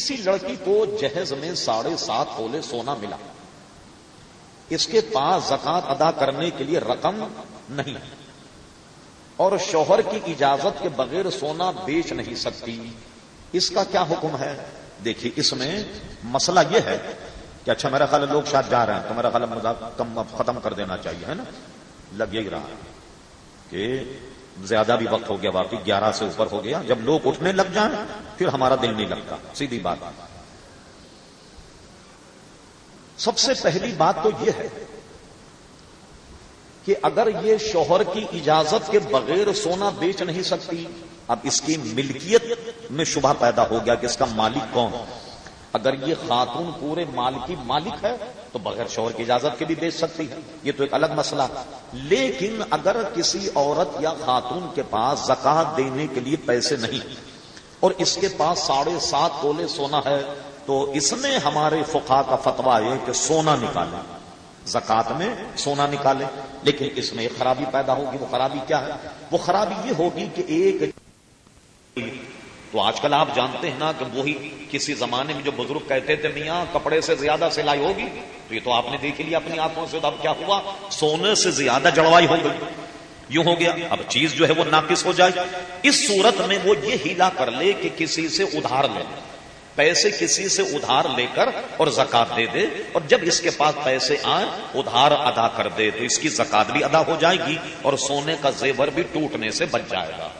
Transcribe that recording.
کسی لڑکی کو جہیز میں ساڑھے سات تولے سونا ملا۔ اس کے پاس زکات ادا کرنے کے لیے رقم نہیں۔ اور شوہر کی اجازت کے بغیر سونا بیچ نہیں سکتی۔ اس کا کیا حکم ہے؟ دیکھیے، اس میں مسئلہ یہ ہے کہ اچھا میرا خیال لوگ شاید جا رہے ہیں، تو میرا خیال مذاق کم ختم کر دینا چاہیے، ہے نا؟ لگ ہی رہا کہ زیادہ بھی وقت ہو گیا باقی گیارہ سے اوپر ہو گیا۔ جب لوگ اٹھنے لگ جائیں، پھر ہمارا دل نہیں لگتا۔ سیدھی بات۔ سب سے پہلی بات تو یہ ہے کہ اگر یہ شوہر کی اجازت کے بغیر سونا بیچ نہیں سکتی، اب اس کی ملکیت میں شبہ پیدا ہو گیا کہ اس کا مالک کون۔ اگر یہ خاتون پورے مال کی مالک ہے تو بغیر شوہر کی اجازت کے بھی بیچ سکتی ہے۔ یہ تو ایک الگ مسئلہ۔ لیکن اگر کسی عورت یا خاتون کے پاس زکات دینے کے لیے پیسے نہیں اور اس کے پاس ساڑھے سات تولے سونا ہے، تو اس میں ہمارے فقہ کا فتوا ہے کہ سونا نکالے زکات میں سونا نکالے لیکن اس میں ایک خرابی پیدا ہوگی۔ وہ خرابی کیا ہے؟ وہ خرابی یہ ہوگی کہ ایک تو آج کل آپ جانتے ہیں نا کہ وہی کسی زمانے میں جو بزرگ کہتے تھے، میاں کپڑے سے زیادہ سلائی ہوگی۔ تو یہ تو آپ نے دیکھ لیا اپنی آنکھوں سے اب کیا ہوا؟ سونے سے زیادہ جڑوائی ہو گئی۔ یوں ہو گیا۔ اب چیز جو ہے وہ ناقص ہو جائے اس صورت میں وہ یہ ہیلا کر لے کہ کسی سے ادھار لے۔ پیسے کسی سے ادھار لے کر اور زکات دے دے۔ اور جب اس کے پاس پیسے آئے ادھار ادا کر دے۔ تو اس کی زکات بھی ادا ہو جائے گی اور سونے کا زیور بھی ٹوٹنے سے بچ جائے گا۔